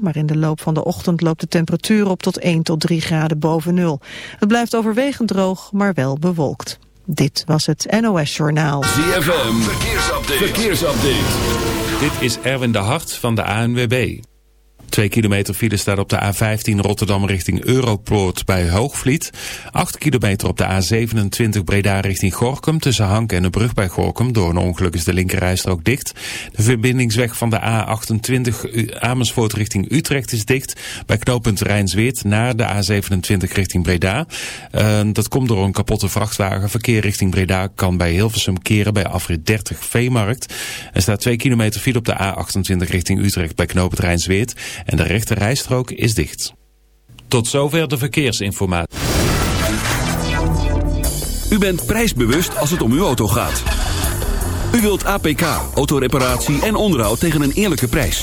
maar in de loop van de ochtend loopt de temperatuur op tot 1 tot 3 graden boven nul. Het blijft overwegend droog, maar wel bewolkt. Dit was het NOS Journaal. ZFM, verkeersupdate. verkeersupdate. Dit is Erwin de Hart van de ANWB. Twee kilometer file staat op de A15 Rotterdam richting Europoort bij Hoogvliet. 8 kilometer op de A27 Breda richting Gorkum tussen Hank en de brug bij Gorkum. Door een ongeluk is de linkerrijstrook dicht. De verbindingsweg van de A28 Amersfoort richting Utrecht is dicht. Bij knooppunt Rijnsweert naar de A27 richting Breda. Uh, dat komt door een kapotte vrachtwagen. Verkeer richting Breda kan bij Hilversum keren bij afrit 30 Veemarkt. Er staat 2 kilometer file op de A28 richting Utrecht bij knooppunt Rijnsweert en de rechte rijstrook is dicht. Tot zover de verkeersinformatie. U bent prijsbewust als het om uw auto gaat. U wilt APK, autoreparatie en onderhoud tegen een eerlijke prijs.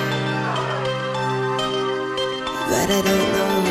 But I don't know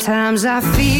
Sometimes I feel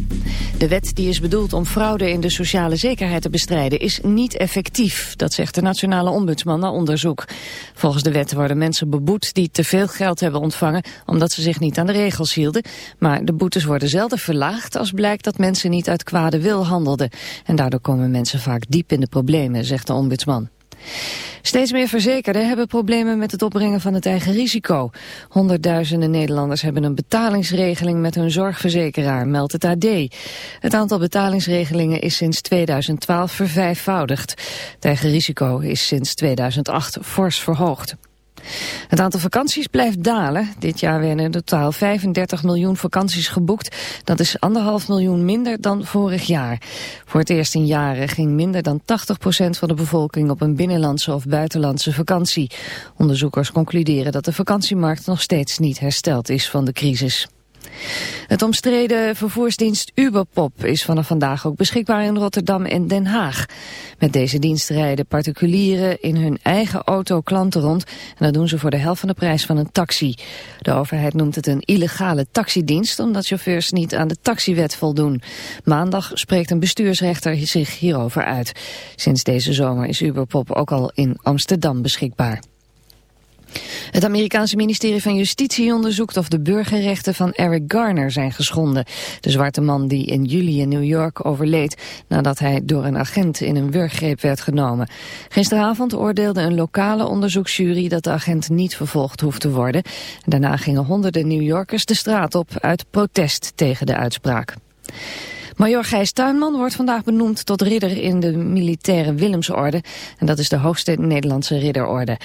De wet die is bedoeld om fraude in de sociale zekerheid te bestrijden is niet effectief. Dat zegt de nationale ombudsman na onderzoek. Volgens de wet worden mensen beboet die te veel geld hebben ontvangen omdat ze zich niet aan de regels hielden. Maar de boetes worden zelden verlaagd als blijkt dat mensen niet uit kwade wil handelden. En daardoor komen mensen vaak diep in de problemen, zegt de ombudsman. Steeds meer verzekerden hebben problemen met het opbrengen van het eigen risico. Honderdduizenden Nederlanders hebben een betalingsregeling met hun zorgverzekeraar, meldt het AD. Het aantal betalingsregelingen is sinds 2012 vervijfvoudigd. Het eigen risico is sinds 2008 fors verhoogd. Het aantal vakanties blijft dalen. Dit jaar werden in totaal 35 miljoen vakanties geboekt. Dat is anderhalf miljoen minder dan vorig jaar. Voor het eerst in jaren ging minder dan 80% van de bevolking op een binnenlandse of buitenlandse vakantie. Onderzoekers concluderen dat de vakantiemarkt nog steeds niet hersteld is van de crisis. Het omstreden vervoersdienst Uberpop is vanaf vandaag ook beschikbaar in Rotterdam en Den Haag. Met deze dienst rijden particulieren in hun eigen auto klanten rond en dat doen ze voor de helft van de prijs van een taxi. De overheid noemt het een illegale taxidienst omdat chauffeurs niet aan de taxiwet voldoen. Maandag spreekt een bestuursrechter zich hierover uit. Sinds deze zomer is Uberpop ook al in Amsterdam beschikbaar. Het Amerikaanse ministerie van Justitie onderzoekt of de burgerrechten van Eric Garner zijn geschonden. De zwarte man die in juli in New York overleed nadat hij door een agent in een wurggreep werd genomen. Gisteravond oordeelde een lokale onderzoeksjury dat de agent niet vervolgd hoeft te worden. Daarna gingen honderden New Yorkers de straat op uit protest tegen de uitspraak. Major Gijs Tuinman wordt vandaag benoemd tot ridder in de militaire Willemsorde. En dat is de hoogste Nederlandse ridderorde.